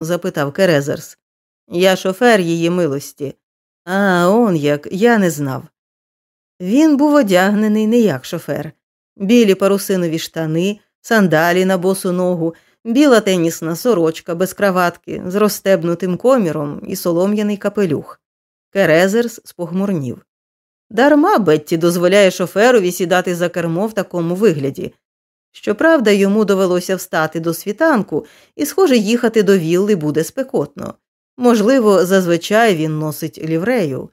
запитав Керезерс. Я шофер її милості. А он як, я не знав. Він був одягнений не як шофер. Білі парусинові штани, сандалі на босу ногу, біла тенісна сорочка без краватки з розстебнутим коміром і солом'яний капелюх. Керезерс спохмурнів. Дарма Бетті дозволяє шоферові сідати за кермо в такому вигляді. Щоправда, йому довелося встати до світанку і, схоже, їхати до вілли буде спекотно. Можливо, зазвичай він носить ліврею.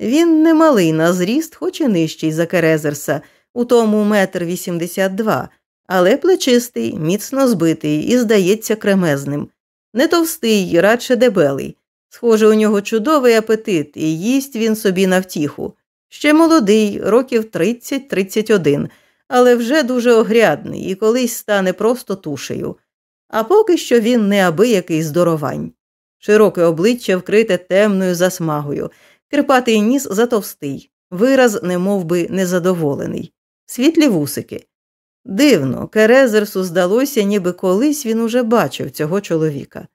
Він немалий на зріст, хоч і нижчий за Керезерса, у тому метр вісімдесят два, але плечистий, міцно збитий і, здається, кремезним. Не товстий, радше дебелий. Схоже, у нього чудовий апетит, і їсть він собі на втіху. Ще молодий, років 30-31, але вже дуже огрядний і колись стане просто тушею. А поки що він неабиякий здоровань. Широке обличчя вкрите темною засмагою, кирпатий ніс затовстий, вираз не би, незадоволений, світлі вусики. Дивно, Керезерсу здалося, ніби колись він уже бачив цього чоловіка.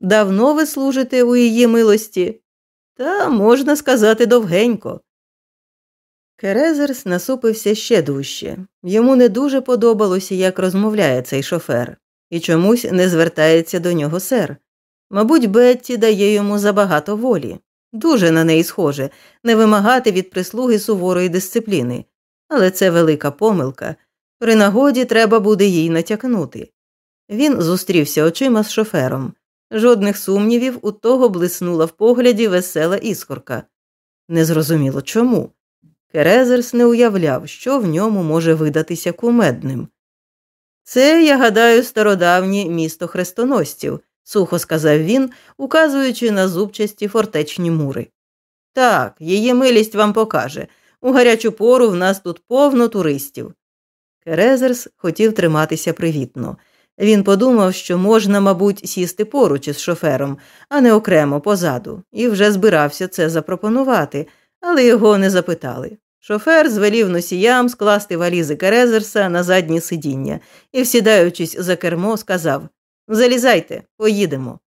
Давно ви служите у її милості? Та можна сказати довгенько. Керезерс насупився ще дужче. Йому не дуже подобалося, як розмовляє цей шофер, і чомусь не звертається до нього сер. Мабуть, Бетті дає йому забагато волі, дуже на неї схоже, не вимагати від прислуги суворої дисципліни, але це велика помилка. При нагоді треба буде їй натякнути. Він зустрівся очима з шофером. Жодних сумнівів у того блиснула в погляді весела іскорка. Незрозуміло чому. Керезерс не уявляв, що в ньому може видатися кумедним. Це, я гадаю, стародавнє місто хрестоносців, сухо сказав він, указуючи на зубчасті фортечні мури. Так, її милість вам покаже. У гарячу пору в нас тут повно туристів. Керезерс хотів триматися привітно. Він подумав, що можна, мабуть, сісти поруч із шофером, а не окремо позаду, і вже збирався це запропонувати, але його не запитали. Шофер звелів носіям скласти валізи Керезерса на заднє сидіння і, всідаючись за кермо, сказав Залізайте, поїдемо.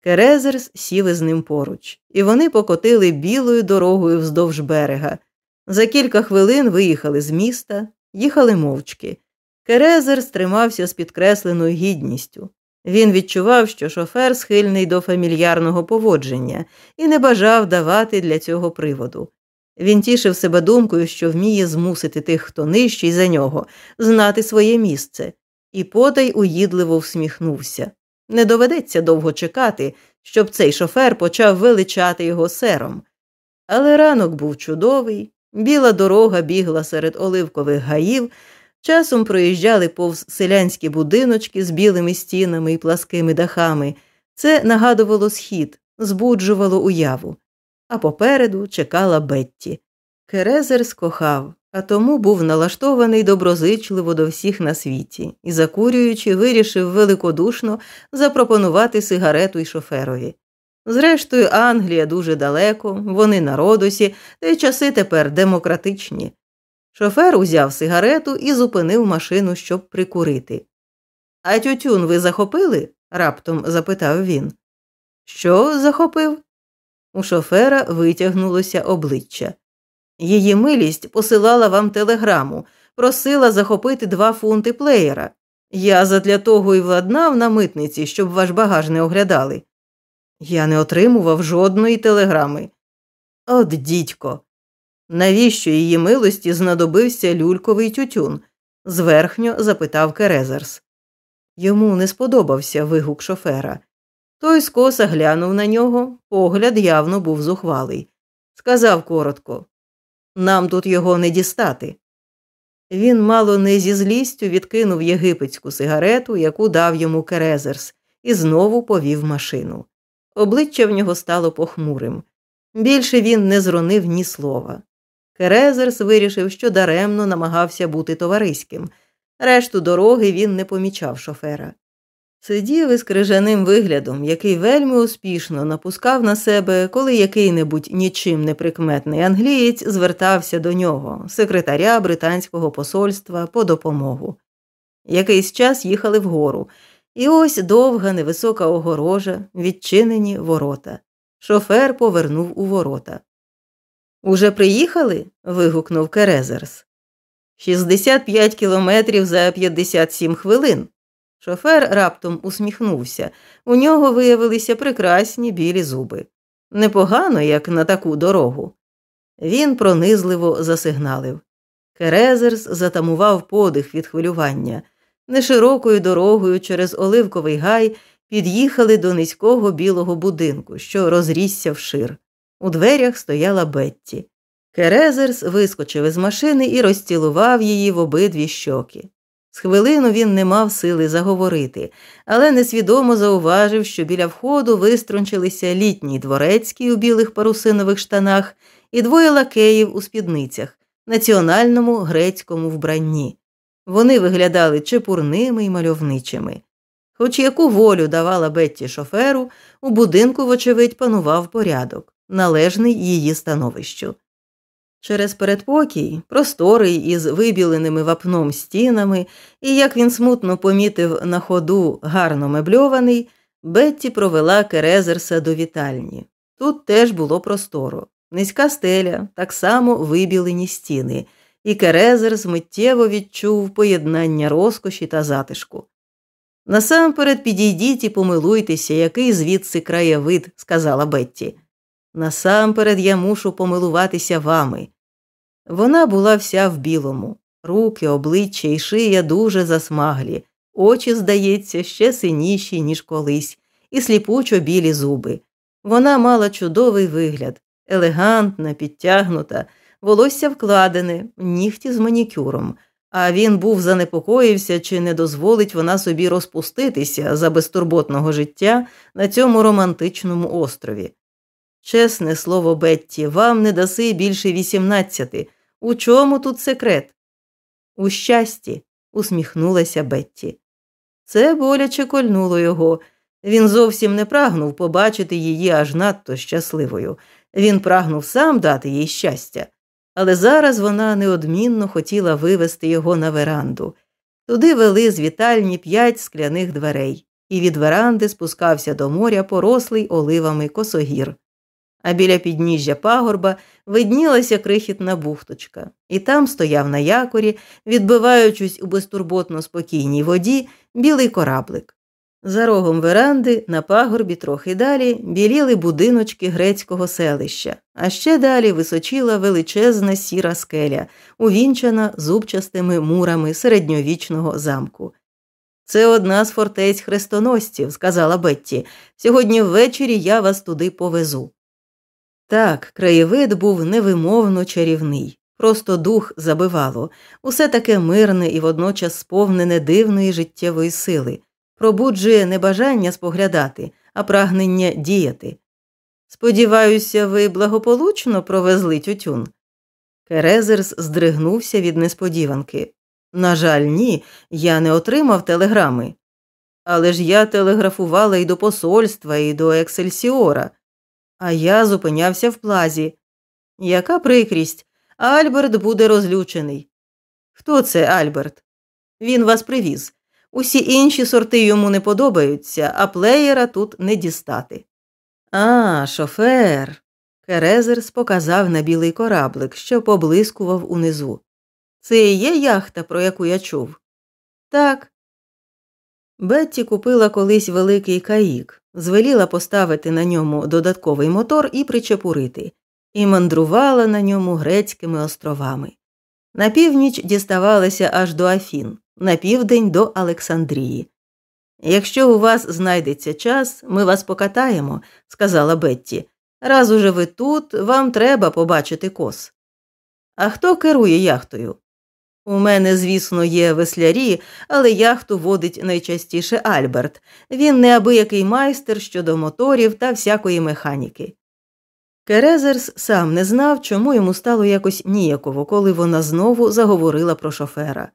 Керезерс сів із ним поруч, і вони покотили білою дорогою вздовж берега. За кілька хвилин виїхали з міста, їхали мовчки. Керезер стримався з підкресленою гідністю. Він відчував, що шофер схильний до фамільярного поводження і не бажав давати для цього приводу. Він тішив себе думкою, що вміє змусити тих, хто нижчий за нього, знати своє місце, і потай уїдливо всміхнувся. Не доведеться довго чекати, щоб цей шофер почав величати його сером. Але ранок був чудовий, біла дорога бігла серед оливкових гаїв. Часом проїжджали повз селянські будиночки з білими стінами і пласкими дахами. Це нагадувало схід, збуджувало уяву. А попереду чекала Бетті. Керезер скохав, а тому був налаштований доброзичливо до всіх на світі і, закурюючи, вирішив великодушно запропонувати сигарету й шоферові. Зрештою, Англія дуже далеко, вони на родосі, та й часи тепер демократичні. Шофер узяв сигарету і зупинив машину, щоб прикурити. А тютюн ви захопили? раптом запитав він. Що захопив? У шофера витягнулося обличчя. Її милість посилала вам телеграму, просила захопити два фунти плеєра. Я задля того і владнав на митниці, щоб ваш багаж не оглядали. Я не отримував жодної телеграми. От дідько, Навіщо її милості знадобився люльковий тютюн? зверхньо запитав Керезерс. Йому не сподобався вигук шофера. Той скоса глянув на нього, погляд явно був зухвалий. Сказав коротко нам тут його не дістати. Він мало не зі злістю відкинув єгипетську сигарету, яку дав йому Керезерс, і знову повів машину. Обличчя в нього стало похмурим. Більше він не зронив ні слова. Керезерс вирішив, що даремно намагався бути товариським. Решту дороги він не помічав шофера. Сидів із крижаним виглядом, який вельми успішно напускав на себе, коли який-небудь нічим не прикметний англієць звертався до нього, секретаря британського посольства, по допомогу. Якийсь час їхали вгору, І ось довга невисока огорожа, відчинені ворота. Шофер повернув у ворота. Уже приїхали? вигукнув Керезерс. 65 кілометрів за 57 хвилин. Шофер раптом усміхнувся. У нього виявилися прекрасні білі зуби. Непогано, як на таку дорогу. Він пронизливо засигналив. Керезерс затамував подих від хвилювання. Неширокою дорогою через оливковий гай під'їхали до низького білого будинку, що розрісся вшир. У дверях стояла Бетті. Керезерс вискочив із машини і розцілував її в обидві щоки. З хвилину він не мав сили заговорити, але несвідомо зауважив, що біля входу виструнчилися літній дворецький у білих парусинових штанах і двоє лакеїв у спідницях, національному грецькому вбранні. Вони виглядали чепурними й мальовничими. Хоч яку волю давала Бетті шоферу, у будинку, вочевидь, панував порядок, належний її становищу. Через передпокій, просторий із вибіленими вапном стінами, і, як він смутно помітив на ходу гарно мебльований, Бетті провела Керезерса до вітальні. Тут теж було просторо, низька стеля, так само вибілені стіни, і Керезерс миттєво відчув поєднання розкоші та затишку. Насамперед підійдіть і помилуйтеся, який звідси краєвид, сказала Бетті. Насамперед я мушу помилуватися вами. Вона була вся в білому, руки, обличчя і шия дуже засмаглі, очі, здається, ще синіші, ніж колись, і сліпучо білі зуби. Вона мала чудовий вигляд, елегантна, підтягнута, волосся вкладене, нігті з манікюром, а він був занепокоївся, чи не дозволить вона собі розпуститися за безтурботного життя на цьому романтичному острові. Чесне слово, Бетті, вам не даси більше вісімнадцяти. У чому тут секрет? У щасті, усміхнулася Бетті. Це боляче кольнуло його. Він зовсім не прагнув побачити її аж надто щасливою. Він прагнув сам дати їй щастя, але зараз вона неодмінно хотіла вивести його на веранду. Туди вели з вітальні п'ять скляних дверей, і від веранди спускався до моря порослий оливами косогір а біля підніжжя пагорба виднілася крихітна бухточка, і там стояв на якорі, відбиваючись у безтурботно спокійній воді, білий кораблик. За рогом веранди, на пагорбі трохи далі, біліли будиночки грецького селища, а ще далі височила величезна сіра скеля, увінчана зубчастими мурами середньовічного замку. Це одна з фортець хрестоносців, сказала Бетті. Сьогодні ввечері я вас туди повезу. Так, краєвид був невимовно чарівний, просто дух забивало, усе таке мирне і водночас сповнене дивної життєвої сили, пробуджує не бажання споглядати, а прагнення діяти. Сподіваюся, ви благополучно провезли тютюн. Керезерс здригнувся від несподіванки. На жаль, ні, я не отримав телеграми. Але ж я телеграфувала і до посольства, і до Ексельсіора а я зупинявся в плазі. Яка прикрість? Альберт буде розлючений. Хто це Альберт? Він вас привіз. Усі інші сорти йому не подобаються, а плеєра тут не дістати. А, шофер. Керезерс показав на білий кораблик, що поблискував унизу. Це і є яхта, про яку я чув? Так. Бетті купила колись великий каїк, звеліла поставити на ньому додатковий мотор і причепурити, і мандрувала на ньому грецькими островами. На північ діставалася аж до Афін, на південь до Олександрії. Якщо у вас знайдеться час, ми вас покатаємо, сказала Бетті. Раз уже ви тут, вам треба побачити кос. А хто керує яхтою? У мене, звісно, є веслярі, але яхту водить найчастіше Альберт. Він неабиякий майстер щодо моторів та всякої механіки. Керезерс сам не знав, чому йому стало якось ніяково, коли вона знову заговорила про шофера.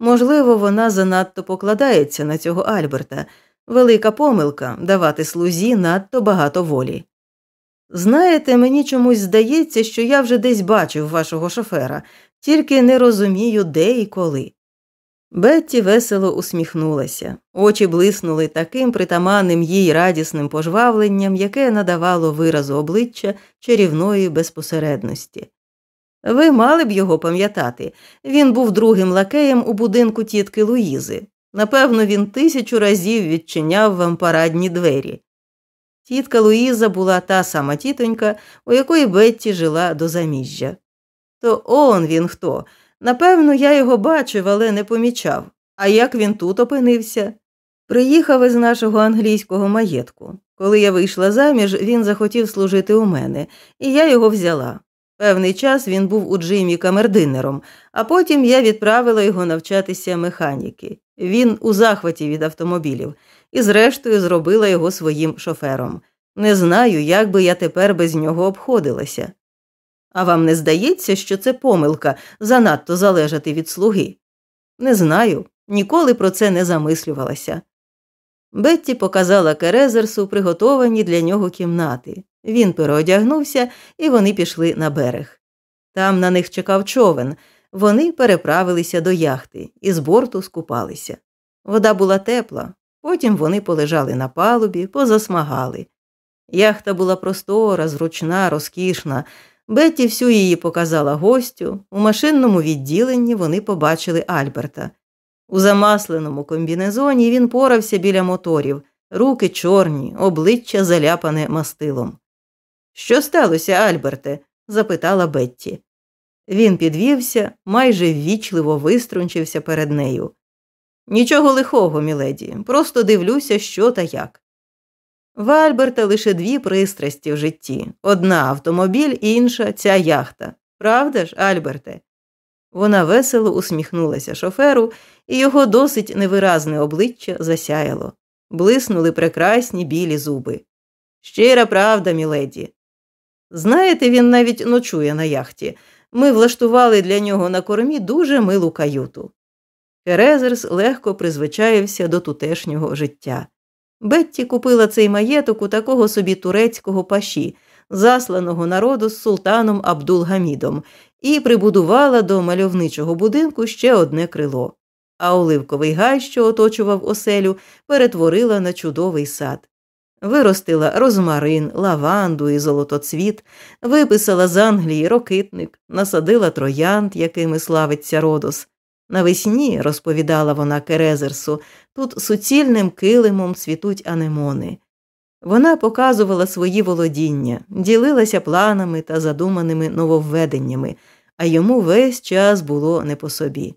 Можливо, вона занадто покладається на цього Альберта, велика помилка давати слузі надто багато волі. Знаєте, мені чомусь здається, що я вже десь бачив вашого шофера, тільки не розумію, де і коли. Бетті весело усміхнулася, очі блиснули таким притаманним їй радісним пожвавленням, яке надавало виразу обличчя чарівної безпосередності. Ви мали б його пам'ятати він був другим лакеєм у будинку тітки Луїзи. Напевно, він тисячу разів відчиняв вам парадні двері. Тітка Луїза була та сама тітонька, у якої Бетті жила до заміжжя. То он він хто. Напевно, я його бачив, але не помічав. А як він тут опинився? Приїхав із нашого англійського маєтку. Коли я вийшла заміж, він захотів служити у мене, і я його взяла. Певний час він був у Джимі камердинером, а потім я відправила його навчатися механіки. Він у захваті від автомобілів, і, зрештою, зробила його своїм шофером. Не знаю, як би я тепер без нього обходилася. А вам не здається, що це помилка занадто залежати від слуги? Не знаю, ніколи про це не замислювалася. Бетті показала Керезерсу приготовані для нього кімнати. Він переодягнувся, і вони пішли на берег. Там на них чекав човен. Вони переправилися до яхти і з борту скупалися. Вода була тепла, потім вони полежали на палубі, позасмагали. Яхта була простора, зручна, розкішна. Бетті всю її показала гостю. У машинному відділенні вони побачили Альберта. У замасленому комбінезоні він порався біля моторів, руки чорні, обличчя заляпане мастилом. Що сталося, Альберте? запитала Бетті. Він підвівся, майже ввічливо виструнчився перед нею. Нічого лихого, міледі, просто дивлюся, що та як. В Альберта лише дві пристрасті в житті одна автомобіль, інша ця яхта. Правда ж, Альберте? Вона весело усміхнулася шоферу, і його досить невиразне обличчя засяяло. Блиснули прекрасні білі зуби. Щира правда, міледі. Знаєте, він навіть ночує на яхті. Ми влаштували для нього на кормі дуже милу каюту. Керезерс легко призвичаївся до тутешнього життя. Бетті купила цей маєток у такого собі турецького паші, засланого народу з султаном Абдулгамідом, і прибудувала до мальовничого будинку ще одне крило. А оливковий гай, що оточував оселю, перетворила на чудовий сад. Виростила розмарин, лаванду і золотоцвіт, виписала з Англії рокитник, насадила троянд, якими славиться Родос. Навесні, розповідала вона Керезерсу, тут суцільним килимом цвітуть анемони. Вона показувала свої володіння, ділилася планами та задуманими нововведеннями, а йому весь час було не по собі.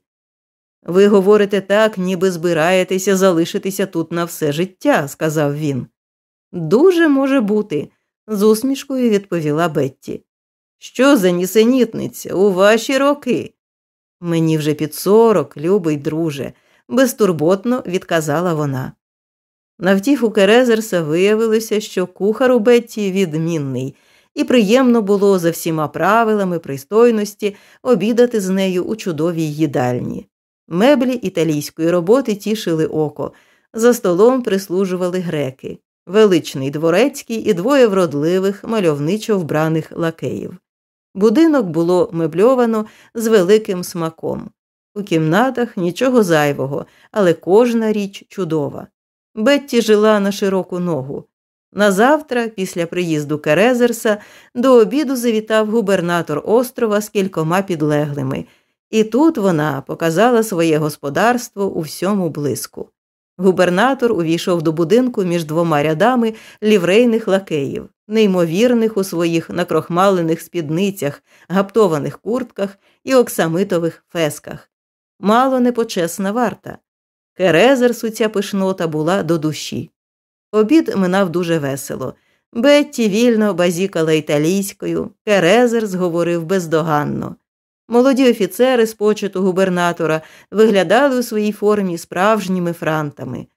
Ви говорите так, ніби збираєтеся залишитися тут на все життя, сказав він. Дуже може бути, з усмішкою відповіла Бетті. Що за нісенітниця у ваші роки? Мені вже під сорок, любий друже, безтурботно відказала вона. На втіху Керезерса виявилося, що кухар у Бетті відмінний, і приємно було за всіма правилами пристойності обідати з нею у чудовій їдальні. Меблі італійської роботи тішили око, за столом прислужували греки, величний дворецький і двоє вродливих, мальовничо вбраних лакеїв. Будинок було мебльовано з великим смаком. У кімнатах нічого зайвого, але кожна річ чудова. Бетті жила на широку ногу. Назавтра, після приїзду Керезерса, до обіду завітав губернатор острова з кількома підлеглими, і тут вона показала своє господарство у всьому блиску. Губернатор увійшов до будинку між двома рядами ліврейних лакеїв, неймовірних у своїх накрохмалених спідницях, гаптованих куртках і оксамитових фесках. Мало непочесна варта. Керезерсу ця пишнота була до душі. Обід минав дуже весело. Бетті вільно базікала італійською, Керезерс говорив бездоганно. Молоді офіцери з почету губернатора виглядали у своїй формі справжніми франтами.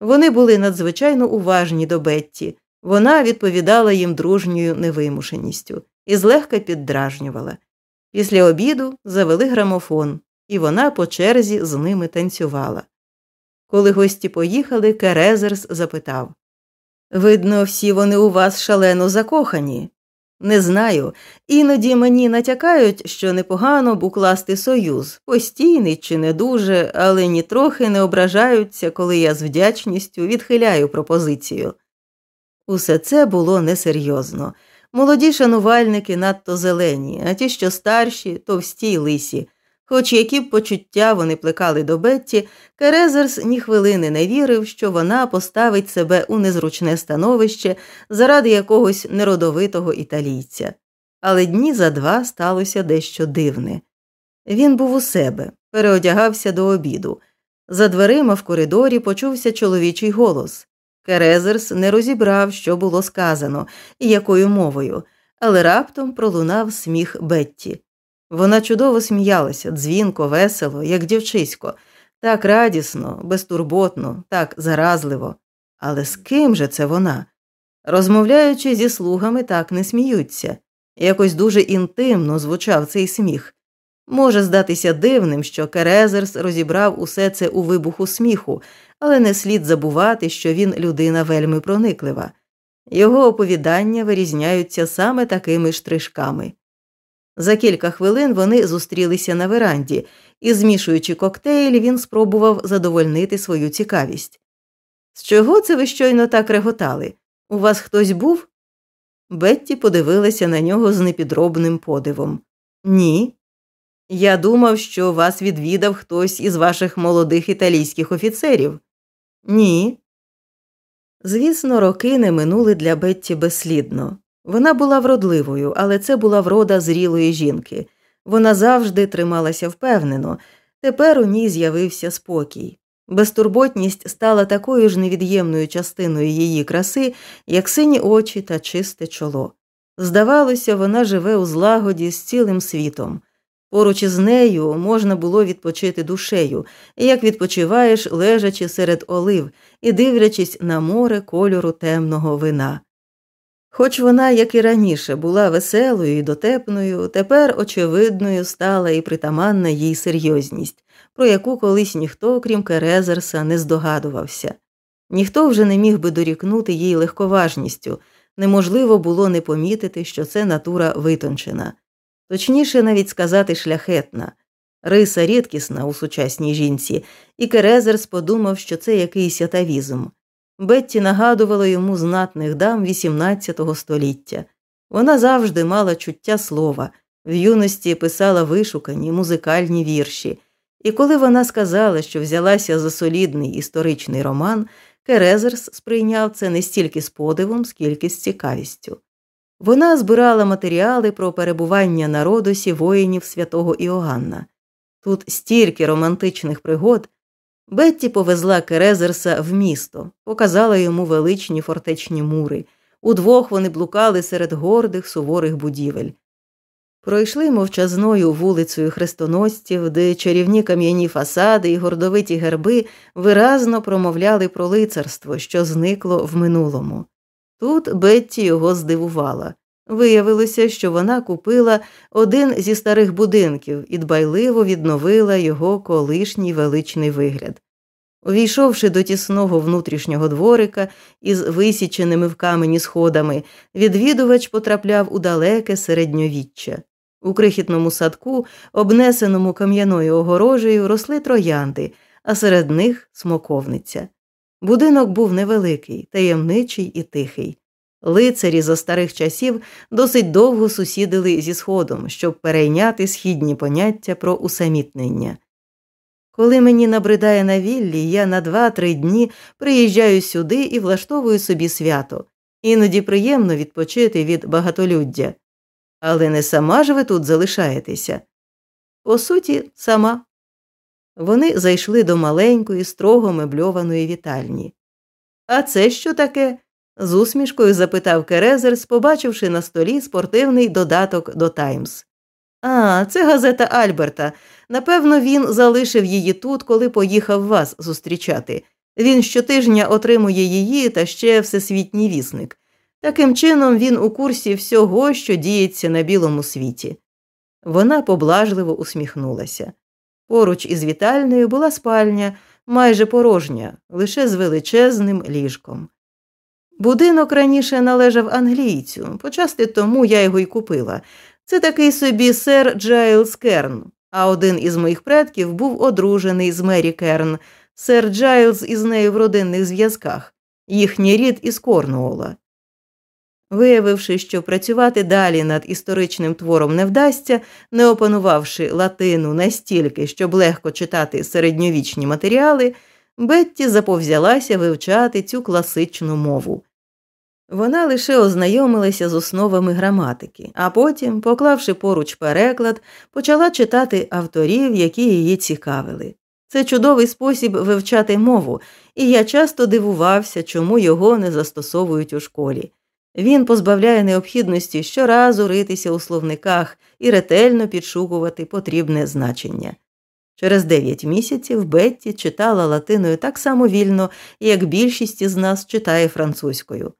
Вони були надзвичайно уважні до Бетті, вона відповідала їм дружньою невимушеністю і злегка піддражнювала. Після обіду завели грамофон, і вона по черзі з ними танцювала. Коли гості поїхали, Керезерс запитав Видно, всі вони у вас шалено закохані. Не знаю. Іноді мені натякають, що непогано б укласти союз, постійний чи не дуже, але нітрохи не ображаються, коли я з вдячністю відхиляю пропозицію. Усе це було несерйозно. Молоді шанувальники надто зелені, а ті, що старші, товсті й лисі. Хоч які б почуття вони плекали до Бетті, Керезерс ні хвилини не вірив, що вона поставить себе у незручне становище заради якогось неродовитого італійця. Але дні за два сталося дещо дивне. Він був у себе, переодягався до обіду. За дверима в коридорі почувся чоловічий голос. Керезерс не розібрав, що було сказано і якою мовою, але раптом пролунав сміх Бетті. Вона чудово сміялася, дзвінко, весело, як дівчисько, так радісно, безтурботно, так заразливо. Але з ким же це вона? Розмовляючи зі слугами, так не сміються. Якось дуже інтимно звучав цей сміх. Може здатися дивним, що Керезерс розібрав усе це у вибуху сміху, але не слід забувати, що він людина вельми прониклива. Його оповідання вирізняються саме такими штришками. За кілька хвилин вони зустрілися на веранді, і, змішуючи коктейль, він спробував задовольнити свою цікавість. З чого це ви щойно так реготали? У вас хтось був? Бетті подивилася на нього з непідробним подивом. Ні. Я думав, що вас відвідав хтось із ваших молодих італійських офіцерів. Ні. Звісно, роки не минули для Бетті безслідно. Вона була вродливою, але це була врода зрілої жінки. Вона завжди трималася впевнено, тепер у ній з'явився спокій. Безтурботність стала такою ж невід'ємною частиною її краси, як сині очі та чисте чоло. Здавалося, вона живе у злагоді з цілим світом. Поруч із нею можна було відпочити душею, як відпочиваєш, лежачи серед олив і дивлячись на море кольору темного вина. Хоч вона, як і раніше, була веселою і дотепною, тепер очевидною стала і притаманна їй серйозність, про яку колись ніхто, крім Керезерса, не здогадувався. Ніхто вже не міг би дорікнути їй легковажністю, неможливо було не помітити, що це натура витончена, точніше навіть сказати шляхетна, риса рідкісна у сучасній жінці, і Керезерс подумав, що це якийсь атавізм. Бетті нагадувала йому знатних дам XVIII століття. Вона завжди мала чуття слова, в юності писала вишукані музикальні вірші, і коли вона сказала, що взялася за солідний історичний роман, Керезерс сприйняв це не стільки з подивом, скільки з цікавістю. Вона збирала матеріали про перебування на родосі воїнів святого Іоганна. Тут стільки романтичних пригод, Бетті повезла Керезерса в місто, показала йому величні фортечні мури. Удвох вони блукали серед гордих суворих будівель. Пройшли мовчазною вулицею хрестоносців, де чарівні кам'яні фасади і гордовиті герби виразно промовляли про лицарство, що зникло в минулому. Тут Бетті його здивувала. Виявилося, що вона купила один зі старих будинків і дбайливо відновила його колишній величний вигляд. Увійшовши до тісного внутрішнього дворика із висіченими в камені сходами, відвідувач потрапляв у далеке середньовіччя. У крихітному садку, обнесеному кам'яною огорожею, росли троянди, а серед них смоковниця. Будинок був невеликий, таємничий і тихий. Лицарі за старих часів досить довго сусідили зі сходом, щоб перейняти східні поняття про усамітнення. Коли мені набридає на віллі, я на два-три дні приїжджаю сюди і влаштовую собі свято, іноді приємно відпочити від багатолюддя. Але не сама ж ви тут залишаєтеся. По суті, сама. Вони зайшли до маленької, строго мебльованої вітальні. А це що таке? з усмішкою запитав Керезерс, побачивши на столі спортивний додаток до Таймс. А, це газета Альберта. Напевно, він залишив її тут, коли поїхав вас зустрічати. Він щотижня отримує її та ще всесвітній вісник. Таким чином, він у курсі всього, що діється на білому світі. Вона поблажливо усміхнулася. Поруч із вітальною була спальня, майже порожня, лише з величезним ліжком. Будинок раніше належав англійцю, почасти тому я його й купила. Це такий собі сер Джайлз Керн, а один із моїх предків був одружений з Мері Керн, сер Джайлз із нею в родинних зв'язках, їхній рід із Корнуола. Виявивши, що працювати далі над історичним твором не вдасться, не опанувавши латину настільки, щоб легко читати середньовічні матеріали, Бетті заповзялася вивчати цю класичну мову. Вона лише ознайомилася з основами граматики, а потім, поклавши поруч переклад, почала читати авторів, які її цікавили. Це чудовий спосіб вивчати мову, і я часто дивувався, чому його не застосовують у школі. Він позбавляє необхідності щоразу ритися у словниках і ретельно підшукувати потрібне значення. Через дев'ять місяців Бетті читала латиною так само вільно, як більшість із нас читає французькою.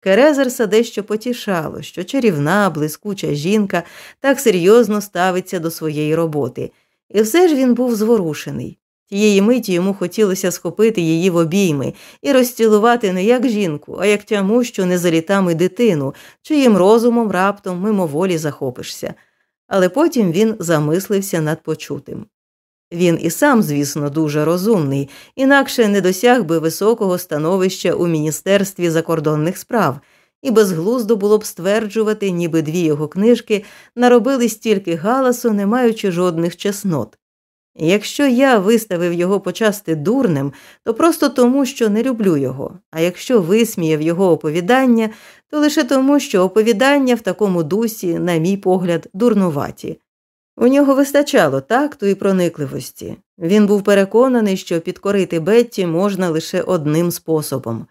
Керезерса дещо потішало, що чарівна, блискуча жінка так серйозно ставиться до своєї роботи, і все ж він був зворушений. Тієї миті йому хотілося схопити її в обійми і розцілувати не як жінку, а як тямущу незалітами дитину, чиїм розумом раптом мимоволі захопишся. Але потім він замислився над почутим. Він і сам, звісно, дуже розумний, інакше не досяг би високого становища у Міністерстві закордонних справ, і безглуздо було б стверджувати, ніби дві його книжки наробили стільки галасу, не маючи жодних чеснот. Якщо я виставив його почасти дурним, то просто тому, що не люблю його, а якщо висміяв його оповідання, то лише тому, що оповідання в такому дусі, на мій погляд, дурнуваті. У нього вистачало такту і проникливості. Він був переконаний, що підкорити Бетті можна лише одним способом.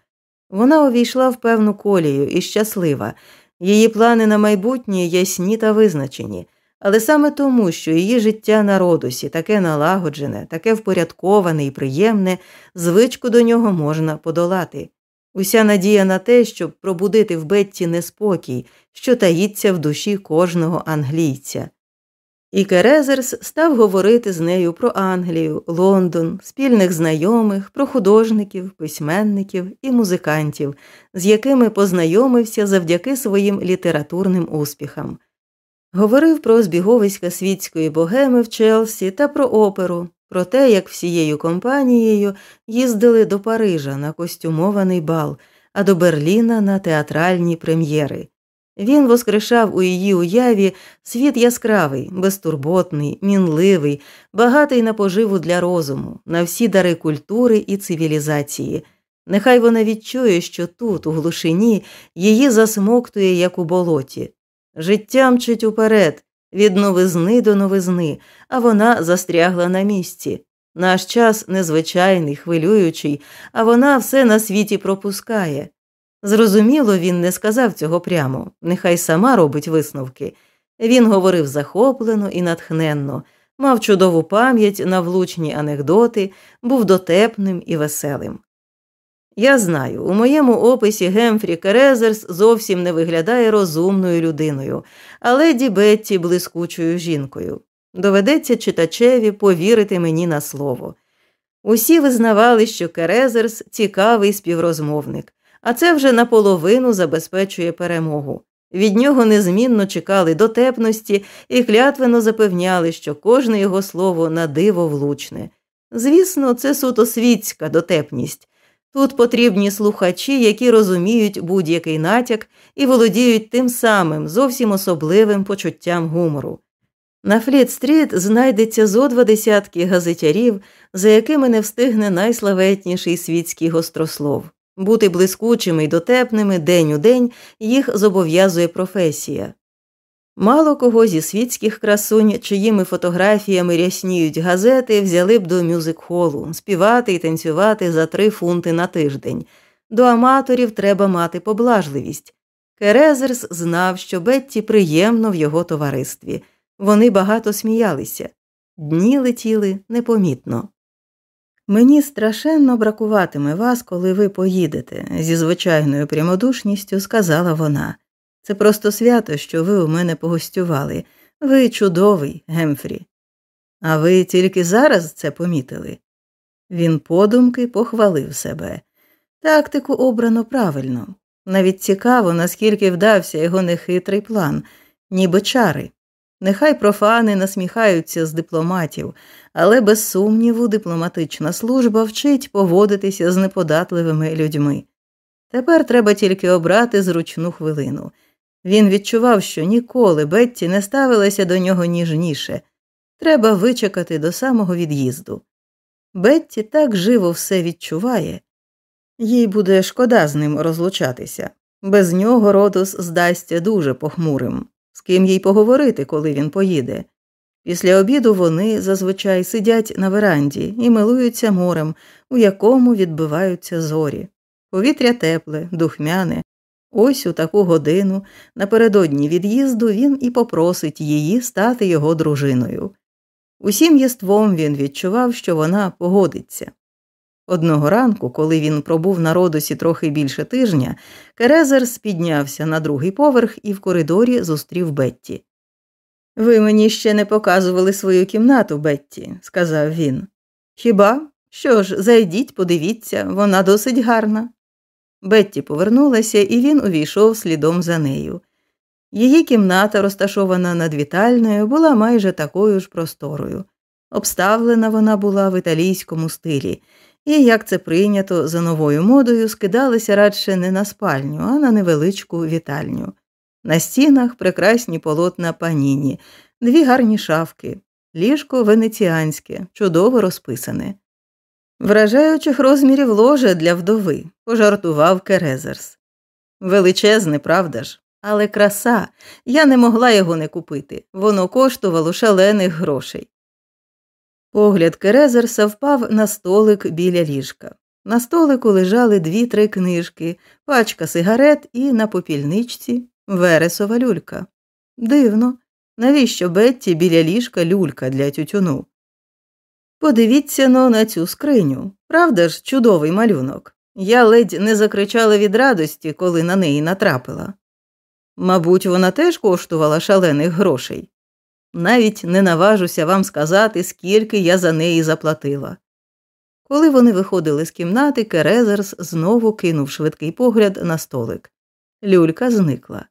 Вона увійшла в певну колію і щаслива, її плани на майбутнє ясні та визначені, але саме тому, що її життя на родусі таке налагоджене, таке впорядковане і приємне, звичку до нього можна подолати. Уся надія на те, щоб пробудити в Бетті неспокій, що таїться в душі кожного англійця. І Керезерс став говорити з нею про Англію, Лондон, спільних знайомих, про художників, письменників і музикантів, з якими познайомився завдяки своїм літературним успіхам. Говорив про збіговиська світської богеми в Челсі та про оперу, про те, як всією компанією їздили до Парижа на костюмований бал, а до Берліна на театральні прем'єри. Він воскрешав у її уяві світ яскравий, безтурботний, мінливий, багатий на поживу для розуму, на всі дари культури і цивілізації. Нехай вона відчує, що тут, у глушині, її засмоктує, як у болоті. Життя мчить уперед, від новизни до новизни, а вона застрягла на місці. Наш час незвичайний, хвилюючий, а вона все на світі пропускає. Зрозуміло, він не сказав цього прямо, нехай сама робить висновки. Він говорив захоплено і натхненно, мав чудову пам'ять на влучні анекдоти, був дотепним і веселим. Я знаю, у моєму описі Гемфрі Керезерс зовсім не виглядає розумною людиною, а леді Бетті блискучою жінкою. Доведеться читачеві повірити мені на слово. Усі визнавали, що Керезерс цікавий співрозмовник а це вже наполовину забезпечує перемогу. Від нього незмінно чекали дотепності і клятвено запевняли, що кожне його слово на диво влучне. Звісно, це суто світська дотепність. Тут потрібні слухачі, які розуміють будь-який натяк і володіють тим самим зовсім особливим почуттям гумору. На Фліт-стріт знайдеться зо два десятки газетярів, за якими не встигне найславетніший світський гострослов. Бути блискучими й дотепними день у день їх зобов'язує професія. Мало кого зі світських красунь, чиїми фотографіями рясніють газети, взяли б до мюзик-холу, співати і танцювати за три фунти на тиждень. До аматорів треба мати поблажливість. Керезерс знав, що Бетті приємно в його товаристві. Вони багато сміялися, дні летіли непомітно. Мені страшенно бракуватиме вас, коли ви поїдете, зі звичайною прямодушністю сказала вона. Це просто свято, що ви у мене погостювали. Ви чудовий, Гемфрі. А ви тільки зараз це помітили? Він подумки похвалив себе. Тактику обрано правильно. Навіть цікаво, наскільки вдався його нехитрий план, ніби чари. Нехай профани насміхаються з дипломатів, але без сумніву дипломатична служба вчить поводитися з неподатливими людьми. Тепер треба тільки обрати зручну хвилину. Він відчував, що ніколи Бетті не ставилася до нього ніжніше. Треба вичекати до самого від'їзду. Бетті так живо все відчуває, їй буде шкода з ним розлучатися. Без нього Ротус здасться дуже похмурим, з ким їй поговорити, коли він поїде. Після обіду вони зазвичай сидять на веранді і милуються морем, у якому відбиваються зорі. Повітря тепле, духмяне. Ось у таку годину напередодні від'їзду він і попросить її стати його дружиною. Усім єством він відчував, що вона погодиться. Одного ранку, коли він пробув на родосі трохи більше тижня, Керезерс піднявся на другий поверх і в коридорі зустрів Бетті. Ви мені ще не показували свою кімнату, Бетті, сказав він. Хіба? Що ж, зайдіть, подивіться, вона досить гарна. Бетті повернулася, і він увійшов слідом за нею. Її кімната, розташована над вітальною, була майже такою ж просторою. Обставлена вона була в італійському стилі, і, як це прийнято за новою модою, скидалися радше не на спальню, а на невеличку вітальню. На стінах прекрасні полотна паніні, дві гарні шафки, ліжко венеціанське, чудово розписане. Вражаючих розмірів ложе для вдови, пожартував Керезерс. Величезне, правда ж, але краса, я не могла його не купити, воно коштувало шалених грошей. Погляд Керезерса впав на столик біля ліжка. На столику лежали дві-три книжки, пачка сигарет і на попільничці вересова люлька. Дивно, навіщо Бетті біля ліжка люлька для тютюну? Подивіться но на цю скриню. Правда ж, чудовий малюнок. Я ледь не закричала від радості, коли на неї натрапила. Мабуть, вона теж коштувала шалених грошей. Навіть не наважуся вам сказати, скільки я за неї заплатила. Коли вони виходили з кімнати, Керезерс знову кинув швидкий погляд на столик. Люлька зникла.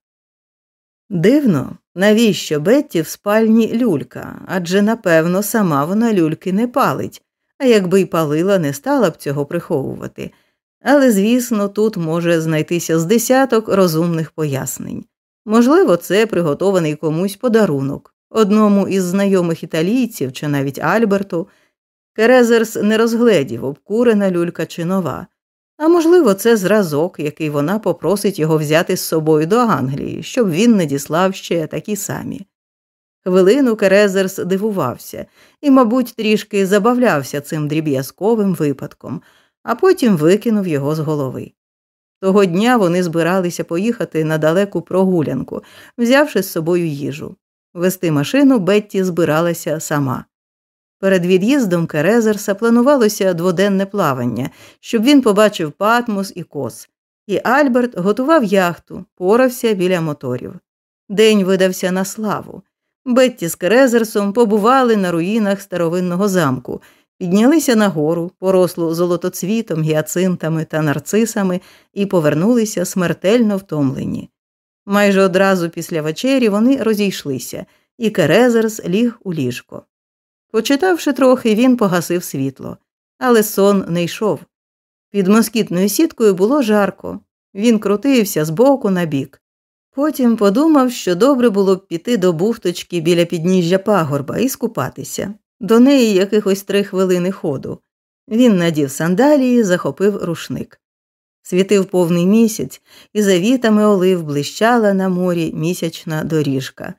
Дивно, навіщо Бетті в спальні люлька? Адже, напевно, сама вона люльки не палить, а якби й палила, не стала б цього приховувати. Але, звісно, тут може знайтися з десяток розумних пояснень. Можливо, це приготований комусь подарунок, одному із знайомих італійців чи навіть Альберту. Керезерс не розгледів, обкурена люлька чи нова. А можливо, це зразок, який вона попросить його взяти з собою до Англії, щоб він не діслав ще такі самі. Хвилину Керезерс дивувався і, мабуть, трішки забавлявся цим дріб'язковим випадком, а потім викинув його з голови. Того дня вони збиралися поїхати на далеку прогулянку, взявши з собою їжу. Вести машину Бетті збиралася сама. Перед від'їздом Керезерса планувалося дводенне плавання, щоб він побачив Патмос і кос, і Альберт готував яхту, порався біля моторів. День видався на славу. Бетті з Керезерсом побували на руїнах старовинного замку, піднялися на гору, порослу золотоцвітом, гіацинтами та нарцисами, і повернулися смертельно втомлені. Майже одразу після вечері вони розійшлися, і Керезерс ліг у ліжко. Почитавши трохи, він погасив світло, але сон не йшов. Під москітною сіткою було жарко. Він крутився з боку на бік. Потім подумав, що добре було б піти до бухточки біля підніжжя пагорба і скупатися. До неї якихось три хвилини ходу. Він надів сандалії, захопив рушник. Світив повний місяць, і за вітами олив блищала на морі місячна доріжка.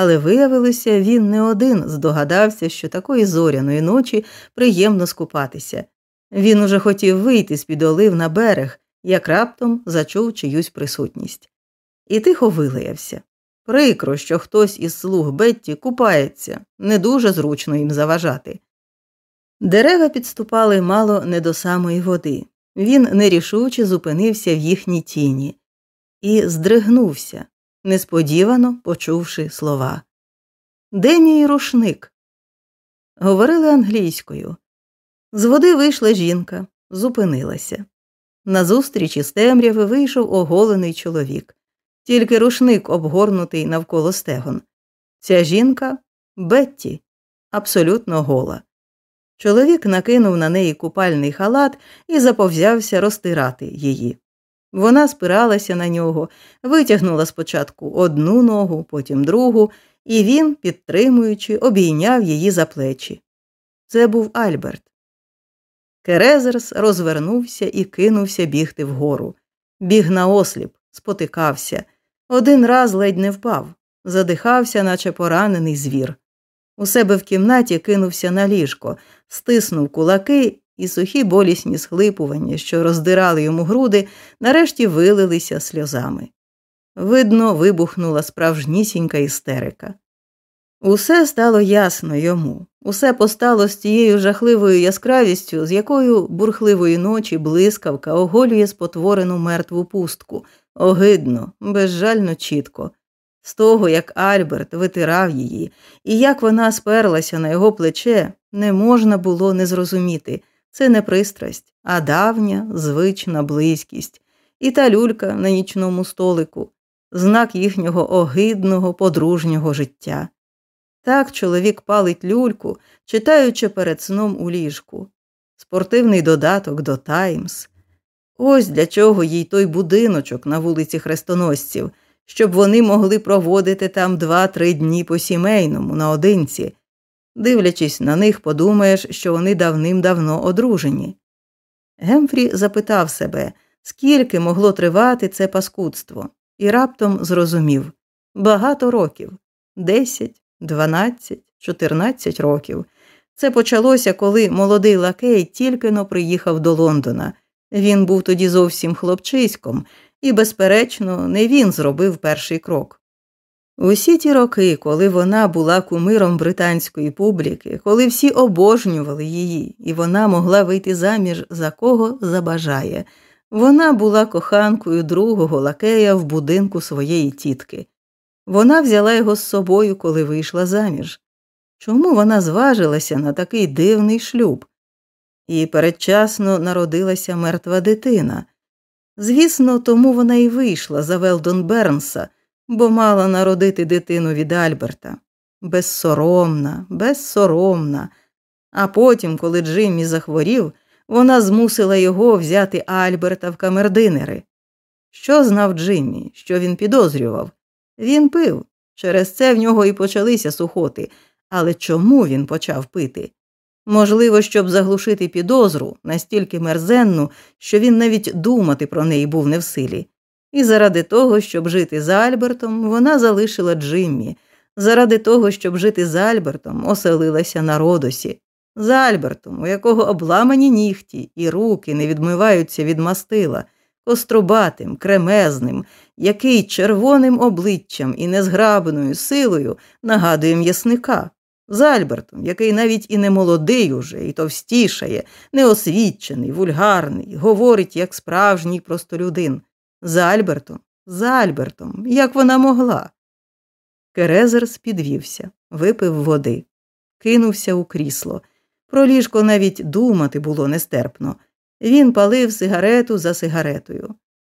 Але виявилося, він не один здогадався, що такої зоряної ночі приємно скупатися. Він уже хотів вийти з під олив на берег, як раптом зачув чиюсь присутність. І тихо вилаявся. Прикро, що хтось із слуг Бетті купається, не дуже зручно їм заважати. Дерева підступали мало не до самої води. Він нерішуче зупинився в їхній тіні і здригнувся, несподівано почувши слова. Де мій рушник? Говорили англійською. З води вийшла жінка, зупинилася. Назустріч із темряви вийшов оголений чоловік, тільки рушник обгорнутий навколо стегон. Ця жінка Бетті, абсолютно гола. Чоловік накинув на неї купальний халат і заповзявся розтирати її. Вона спиралася на нього, витягнула спочатку одну ногу, потім другу, і він, підтримуючи, обійняв її за плечі. Це був Альберт. Керезерс розвернувся і кинувся бігти вгору. Біг наосліп, спотикався. Один раз ледь не впав, задихався, наче поранений звір. У себе в кімнаті кинувся на ліжко, стиснув кулаки, і сухі болісні схлипування, що роздирали йому груди, нарешті вилилися сльозами. Видно, вибухнула справжнісінька істерика. Усе стало ясно йому, усе постало з тією жахливою яскравістю, з якою бурхливої ночі блискавка оголює спотворену мертву пустку, огидно, безжально чітко. З того, як Альберт витирав її, і як вона сперлася на його плече, не можна було не зрозуміти це не пристрасть, а давня звична близькість, і та люлька на нічному столику, знак їхнього огидного подружнього життя. Так чоловік палить люльку, читаючи перед сном у ліжку, спортивний додаток до Таймс. Ось для чого їй той будиночок на вулиці Хрестоносців, щоб вони могли проводити там два-три дні по сімейному наодинці. Дивлячись на них, подумаєш, що вони давним-давно одружені. Гемфрі запитав себе, скільки могло тривати це паскудство, і раптом зрозумів багато років десять, дванадцять, чотирнадцять років. Це почалося, коли молодий лакей тільки но приїхав до Лондона. Він був тоді зовсім хлопчиськом, і, безперечно, не він зробив перший крок. Усі ті роки, коли вона була кумиром британської публіки, коли всі обожнювали її, і вона могла вийти заміж за кого забажає, вона була коханкою другого лакея в будинку своєї тітки. Вона взяла його з собою, коли вийшла заміж. Чому вона зважилася на такий дивний шлюб? І передчасно народилася мертва дитина. Звісно, тому вона і вийшла за Велдон Бернса, бо мала народити дитину від Альберта. Безсоромна, безсоромна. А потім, коли Джиммі захворів, вона змусила його взяти Альберта в камердинери. Що знав Джиммі, що він підозрював? Він пив. Через це в нього і почалися сухоти. Але чому він почав пити? Можливо, щоб заглушити підозру настільки мерзенну, що він навіть думати про неї був не в силі. І заради того, щоб жити з Альбертом, вона залишила Джиммі. Заради того, щоб жити з Альбертом, оселилася на Родосі. З Альбертом, у якого обламані нігті і руки не відмиваються від мастила, кострубатим, кремезним, який червоним обличчям і незграбною силою нагадує м'ясника. З Альбертом, який навіть і не молодий уже, і товстішає, неосвічений, вульгарний, говорить як справжній простолюдин. З Альбертом, з Альбертом, як вона могла. Керезерс підвівся, випив води, кинувся у крісло. Про ліжко навіть думати було нестерпно. Він палив сигарету за сигаретою.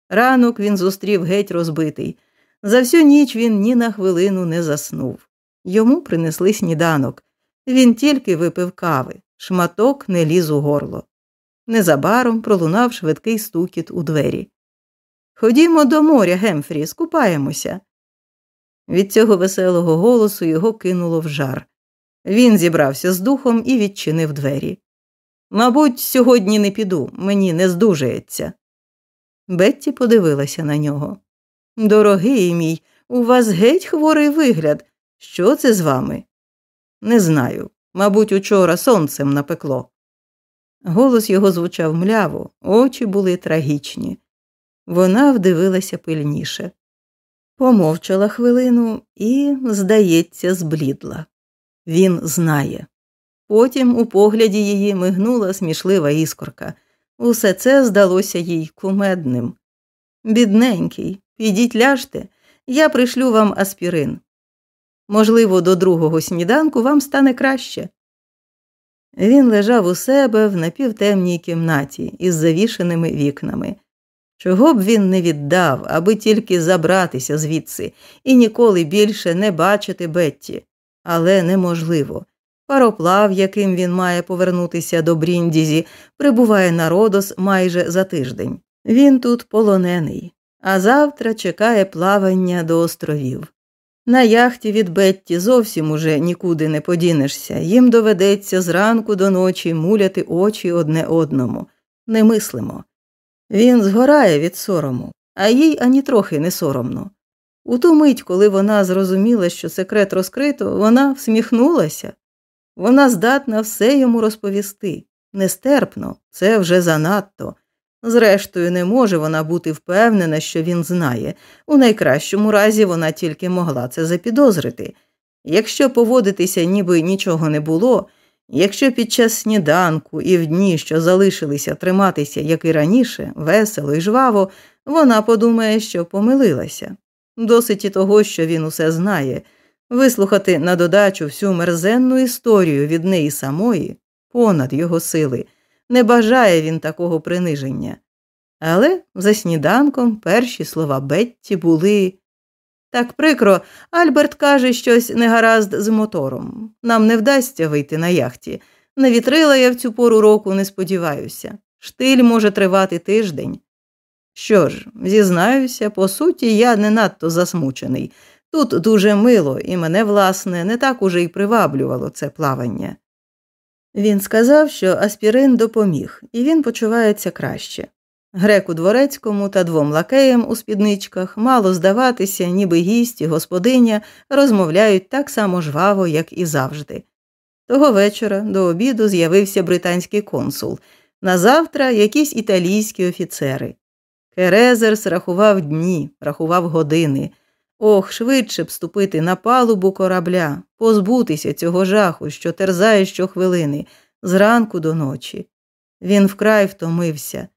Ранок він зустрів геть розбитий. За всю ніч він ні на хвилину не заснув. Йому принесли сніданок. Він тільки випив кави, шматок не ліз у горло. Незабаром пролунав швидкий стукіт у двері. Ходімо до моря, Гемфрі, скупаємося. Від цього веселого голосу його кинуло в жар. Він зібрався з духом і відчинив двері. Мабуть, сьогодні не піду, мені не здужається. Бетті подивилася на нього. Дорогий мій, у вас геть хворий вигляд. Що це з вами? Не знаю. Мабуть, учора сонцем напекло. Голос його звучав мляво, очі були трагічні. Вона вдивилася пильніше, помовчала хвилину і, здається, зблідла. Він знає. Потім у погляді її мигнула смішлива іскорка. Усе це здалося їй кумедним. Бідненький, підіть ляжте, я пришлю вам аспірин. Можливо, до другого сніданку вам стане краще. Він лежав у себе в напівтемній кімнаті із завішеними вікнами. Чого б він не віддав, аби тільки забратися звідси і ніколи більше не бачити Бетті, але неможливо. Пароплав, яким він має повернутися до Бріндізі, прибуває на Родос майже за тиждень. Він тут полонений, а завтра чекає плавання до островів. На яхті від Бетті зовсім уже нікуди не подінешся, їм доведеться зранку до ночі муляти очі одне одному. Не мислимо. Він згорає від сорому, а їй ані трохи не соромно. У ту мить, коли вона зрозуміла, що секрет розкрито, вона всміхнулася. Вона здатна все йому розповісти. Нестерпно, це вже занадто. Зрештою, не може вона бути впевнена, що він знає. У найкращому разі вона тільки могла це запідозрити. Якщо поводитися, ніби нічого не було, якщо під час сніданку і в дні, що залишилися триматися, як і раніше, весело і жваво, вона подумає, що помилилася. Досить і того, що він усе знає, вислухати на додачу всю мерзенну історію від неї самої, понад його сили. Не бажає він такого приниження. Але за сніданком перші слова Бетті були так прикро, Альберт каже щось негаразд з мотором. Нам не вдасться вийти на яхті. Не вітрила я в цю пору року, не сподіваюся. Штиль може тривати тиждень. Що ж, зізнаюся, по суті, я не надто засмучений. Тут дуже мило, і мене, власне, не так уже й приваблювало це плавання. Він сказав, що аспірин допоміг, і він почувається краще. Греку дворецькому та двом лакеям у спідничках мало здаватися, ніби гість і господиня розмовляють так само жваво, як і завжди. Того вечора до обіду з'явився британський консул, на завтра якісь італійські офіцери. Керезерс рахував дні, рахував години. Ох, швидше б ступити на палубу корабля, позбутися цього жаху, що терзає щохвилини, зранку до ночі. Він вкрай втомився.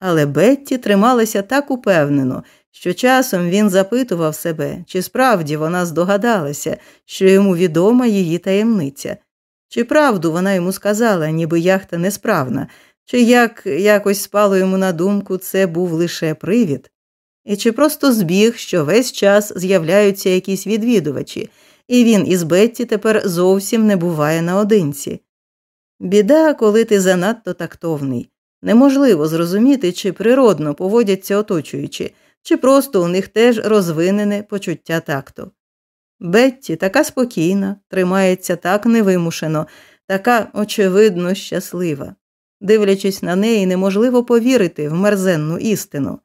Але Бетті трималася так упевнено, що часом він запитував себе, чи справді вона здогадалася, що йому відома її таємниця, чи правду вона йому сказала, ніби яхта несправна, чи як якось спало йому на думку, це був лише привід. І чи просто збіг, що весь час з'являються якісь відвідувачі, і він із Бетті тепер зовсім не буває наодинці. Біда, коли ти занадто тактовний. Неможливо зрозуміти, чи природно поводяться оточуючі, чи просто у них теж розвинене почуття такту. Бетті така спокійна, тримається так невимушено, така очевидно щаслива. Дивлячись на неї, неможливо повірити в мерзенну істину.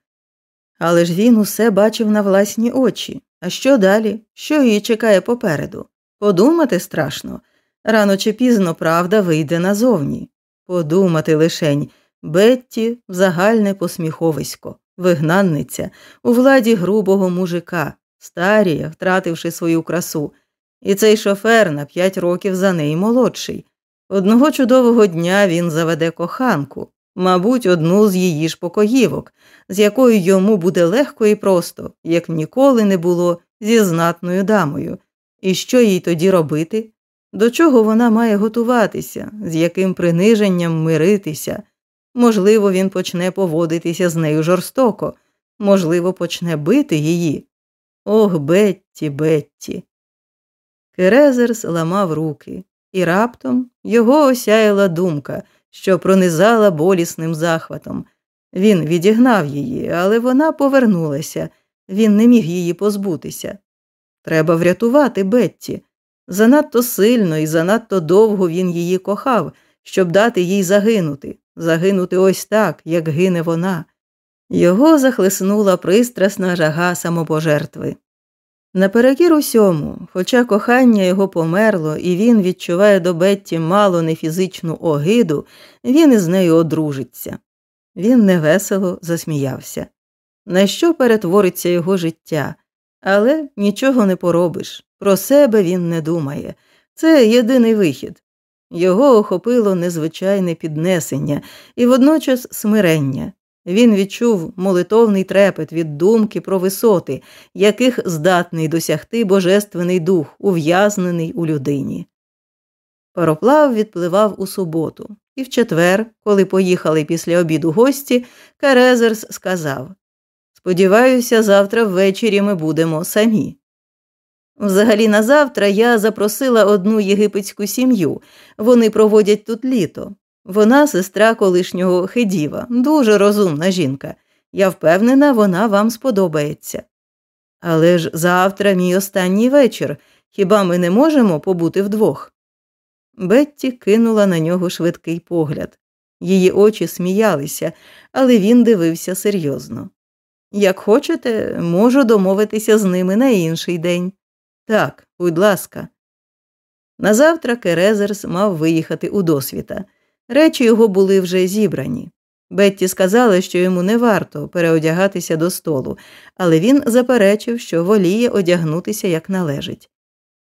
Але ж він усе бачив на власні очі. А що далі? Що її чекає попереду? Подумати страшно. Рано чи пізно правда вийде назовні. Подумати лишень. Бетті загальне посміховисько, вигнанниця у владі грубого мужика, старія, втративши свою красу, і цей шофер на п'ять років за неї молодший. Одного чудового дня він заведе коханку, мабуть, одну з її ж покоївок, з якою йому буде легко і просто, як ніколи не було зі знатною дамою. І що їй тоді робити? До чого вона має готуватися, з яким приниженням миритися? Можливо, він почне поводитися з нею жорстоко, можливо, почне бити її. Ох, Бетті, Бетті. Керезерс ламав руки, і раптом його осяяла думка, що пронизала болісним захватом. Він відігнав її, але вона повернулася, він не міг її позбутися. Треба врятувати Бетті. Занадто сильно і занадто довго він її кохав, щоб дати їй загинути, загинути ось так, як гине вона. Його захлеснула пристрасна жага самопожертви. Наперекір усьому, хоча кохання його померло, і він відчуває до Бетті мало не фізичну огиду, він із нею одружиться. Він невесело засміявся. На що перетвориться його життя? Але нічого не поробиш. Про себе він не думає. Це єдиний вихід. Його охопило незвичайне піднесення і водночас смирення. Він відчув молитовний трепет від думки про висоти, яких здатний досягти божественний дух, ув'язнений у людині. Пароплав відпливав у суботу, і в четвер, коли поїхали після обіду гості, Керезерс сказав Сподіваюся, завтра ввечері ми будемо самі. Взагалі на завтра я запросила одну єгипетську сім'ю. Вони проводять тут літо. Вона сестра колишнього Хедіва, дуже розумна жінка. Я впевнена, вона вам сподобається. Але ж завтра мій останній вечір. Хіба ми не можемо побути вдвох? Бетті кинула на нього швидкий погляд. Її очі сміялися, але він дивився серйозно. Як хочете, можу домовитися з ними на інший день. Так, будь ласка. Назавтра Керезерс мав виїхати у досвіта. Речі його були вже зібрані. Бетті сказала, що йому не варто переодягатися до столу, але він заперечив, що воліє одягнутися як належить.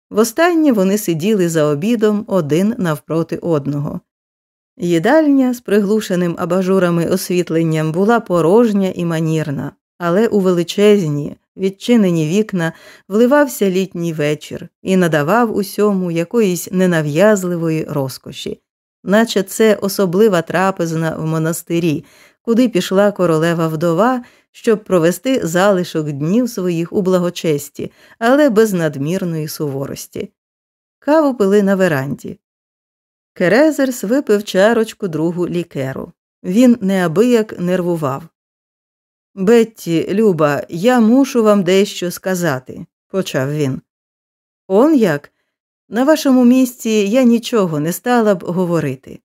Востаннє вони сиділи за обідом один навпроти одного. Їдальня з приглушеним абажурами освітленням була порожня і манірна, але у величезні, відчинені вікна вливався літній вечір і надавав усьому якоїсь ненав'язливої розкоші, наче це особлива трапезна в монастирі, куди пішла королева вдова, щоб провести залишок днів своїх у благочесті, але без надмірної суворості. Каву пили на веранді. Керезерс випив чарочку другу лікеру. Він неабияк нервував. Бетті, Люба, я мушу вам дещо сказати, почав він. Он як? На вашому місці я нічого не стала б говорити.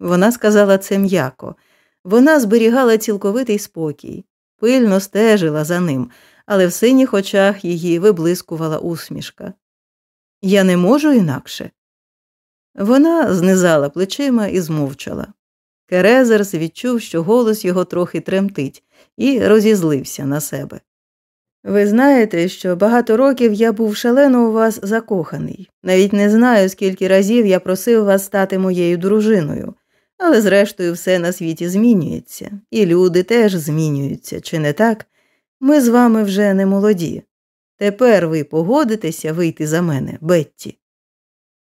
Вона сказала це м'яко. Вона зберігала цілковитий спокій, пильно стежила за ним, але в синіх очах її виблискувала усмішка. Я не можу інакше. Вона знизала плечима і змовчала. Керезерс відчув, що голос його трохи тремтить, і розізлився на себе. Ви знаєте, що багато років я був шалено у вас закоханий. Навіть не знаю, скільки разів я просив вас стати моєю дружиною, але зрештою все на світі змінюється, і люди теж змінюються, чи не так? Ми з вами вже не молоді. Тепер ви погодитеся вийти за мене, Бетті.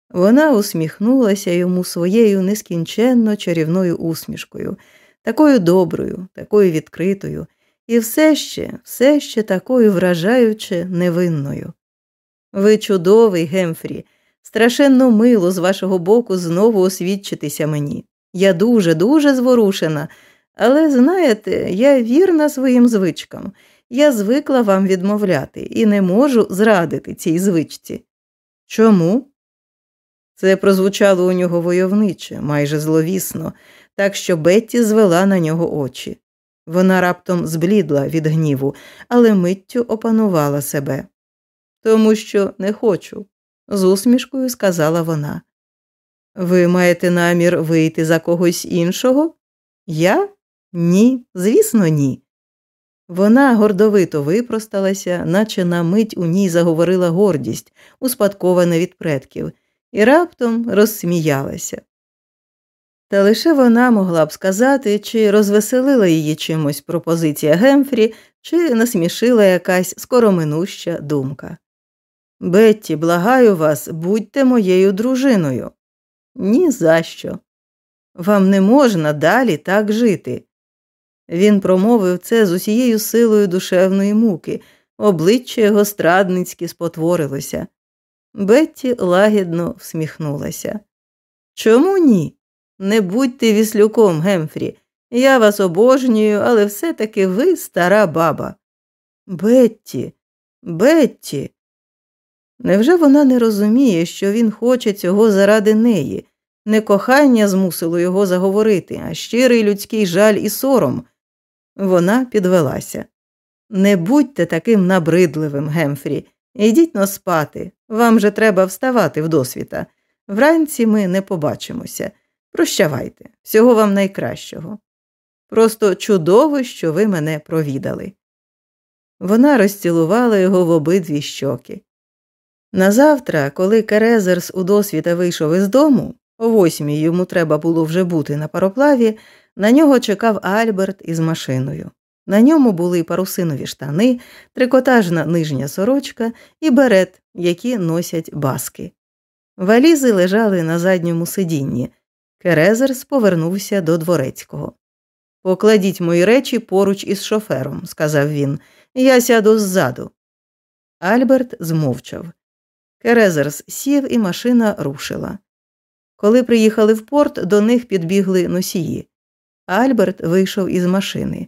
Вона усміхнулася йому своєю нескінченно чарівною усмішкою, такою доброю, такою відкритою, і все ще, все ще такою вражаюче невинною. Ви чудовий, Гемфрі, страшенно мило з вашого боку знову освідчитися мені. Я дуже, дуже зворушена, але знаєте, я вірна своїм звичкам. Я звикла вам відмовляти і не можу зрадити цій звичці. Чому? Це прозвучало у нього войовниче, майже зловісно, так що Бетті звела на нього очі. Вона раптом зблідла від гніву, але миттю опанувала себе. Тому що не хочу, з усмішкою сказала вона. Ви маєте намір вийти за когось іншого? Я? Ні, звісно, ні. Вона гордовито випросталася, наче на мить у ній заговорила гордість, успадкована від предків, і раптом розсміялася. Та лише вона могла б сказати, чи розвеселила її чимось пропозиція Гемфрі, чи насмішила якась скороминуща думка. Бетті, благаю вас, будьте моєю дружиною. Ні за що. Вам не можна далі так жити. Він промовив це з усією силою душевної муки, обличчя його страдницьки спотворилося. Бетті лагідно всміхнулася. Чому ні? Не будьте віслюком, Гемфрі. Я вас обожнюю, але все таки ви стара баба. Бетті, Бетті. Невже вона не розуміє, що він хоче цього заради неї? Не кохання змусило його заговорити, а щирий людський жаль і сором. Вона підвелася. Не будьте таким набридливим, Гемфрі. Ідіть но спати. Вам же треба вставати в досвіта. Вранці ми не побачимося. Прощавайте, всього вам найкращого. Просто чудово, що ви мене провідали. Вона розцілувала його в обидві щоки. Назавтра, коли Керезерс у досвіта вийшов із дому, о восьмій йому треба було вже бути на пароплаві, на нього чекав Альберт із машиною. На ньому були парусинові штани, трикотажна нижня сорочка і берет, які носять баски. Валізи лежали на задньому сидінні. Керезерс повернувся до дворецького. Покладіть мої речі поруч із шофером, сказав він. Я сяду ззаду. Альберт змовчав. Керезерс сів, і машина рушила. Коли приїхали в порт, до них підбігли носії. Альберт вийшов із машини.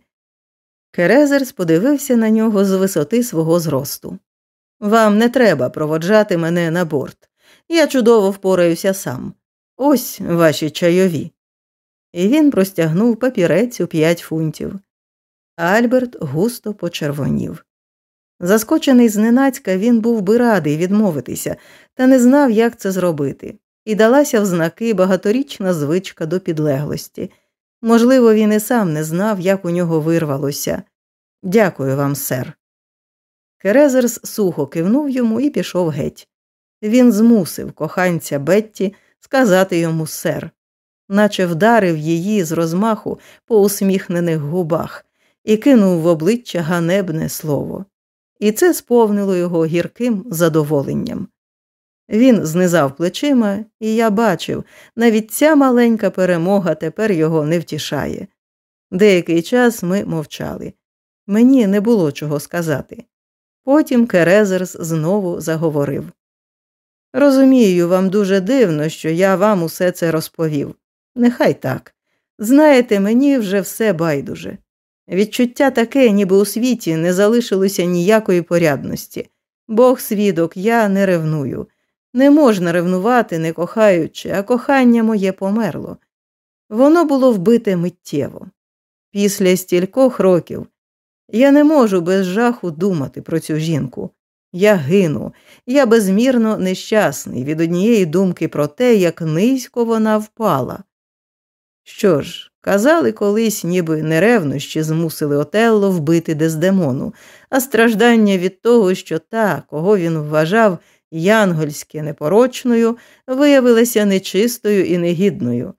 Керезерс подивився на нього з висоти свого зросту. Вам не треба проводжати мене на борт. Я чудово впораюся сам. Ось ваші чайові. І він простягнув папірець у п'ять фунтів. Альберт густо почервонів. Заскочений зненацька, він був би радий відмовитися, та не знав, як це зробити, і далася в знаки багаторічна звичка до підлеглості. Можливо, він і сам не знав, як у нього вирвалося. Дякую вам, сер. Керезерс сухо кивнув йому і пішов геть. Він змусив коханця Бетті сказати йому сер, наче вдарив її з розмаху по усміхнених губах і кинув в обличчя ганебне слово. І це сповнило його гірким задоволенням. Він знизав плечима, і я бачив, навіть ця маленька перемога тепер його не втішає. Деякий час ми мовчали. Мені не було чого сказати. Потім Керезерс знову заговорив. Розумію, вам дуже дивно, що я вам усе це розповів. Нехай так. Знаєте, мені вже все байдуже. Відчуття таке, ніби у світі не залишилося ніякої порядності. Бог свідок, я не ревную. Не можна ревнувати, не кохаючи, а кохання моє померло. Воно було вбите миттєво. Після стількох років я не можу без жаху думати про цю жінку. Я гину, я безмірно нещасний від однієї думки про те, як низько вона впала. Що ж, казали колись, ніби неревнощі змусили Отелло вбити Дездемону, а страждання від того, що та, кого він вважав янгольське непорочною, виявилася нечистою і негідною.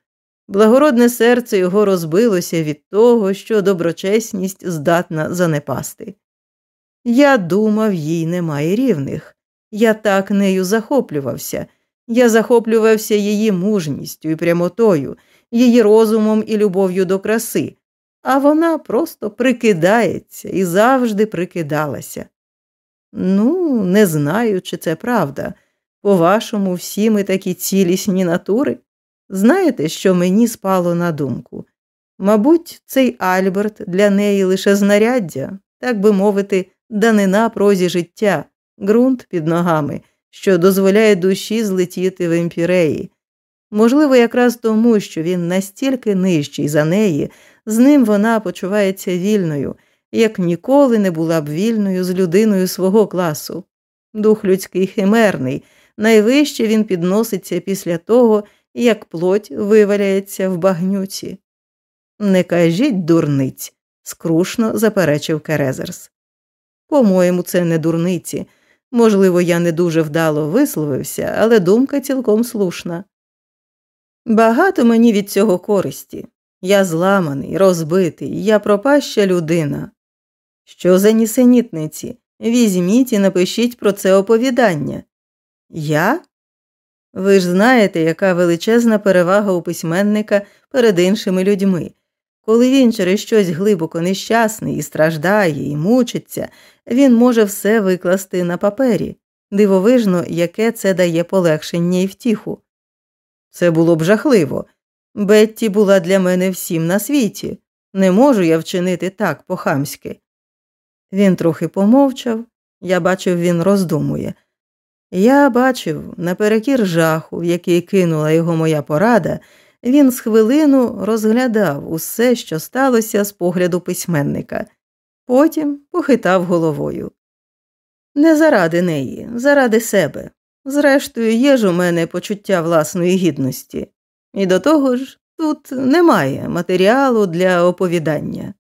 Благородне серце його розбилося від того, що доброчесність здатна занепасти. Я думав, їй немає рівних. Я так нею захоплювався. Я захоплювався її мужністю і прямотою, її розумом і любов'ю до краси, а вона просто прикидається і завжди прикидалася. Ну, не знаю, чи це правда. По вашому, всі ми такі цілісні натури. Знаєте, що мені спало на думку? Мабуть, цей Альберт для неї лише знаряддя, так би мовити, данина прозі життя, ґрунт під ногами, що дозволяє душі злетіти в імпіреї. Можливо, якраз тому, що він настільки нижчий за неї, з ним вона почувається вільною, як ніколи не була б вільною з людиною свого класу. Дух людський химерний, найвище він підноситься після того, як плоть виваляється в багнюці. Не кажіть дурниць, скрушно заперечив Керезерс. По-моєму, це не дурниці. Можливо, я не дуже вдало висловився, але думка цілком слушна. Багато мені від цього користі. Я зламаний, розбитий, я пропаща людина. Що за нісенітниці? Візьміть і напишіть про це оповідання. Я? Ви ж знаєте, яка величезна перевага у письменника перед іншими людьми. Коли він через щось глибоко нещасний і страждає, і мучиться, він може все викласти на папері, дивовижно, яке це дає полегшення і втіху. Це було б жахливо. Бетті була для мене всім на світі. Не можу я вчинити так по-хамськи». Він трохи помовчав, я бачив, він роздумує. Я бачив, наперекір жаху, в який кинула його моя порада, він з хвилину розглядав усе, що сталося з погляду письменника, потім похитав головою. Не заради неї, заради себе. Зрештою, є ж у мене почуття власної гідності, і до того ж тут немає матеріалу для оповідання.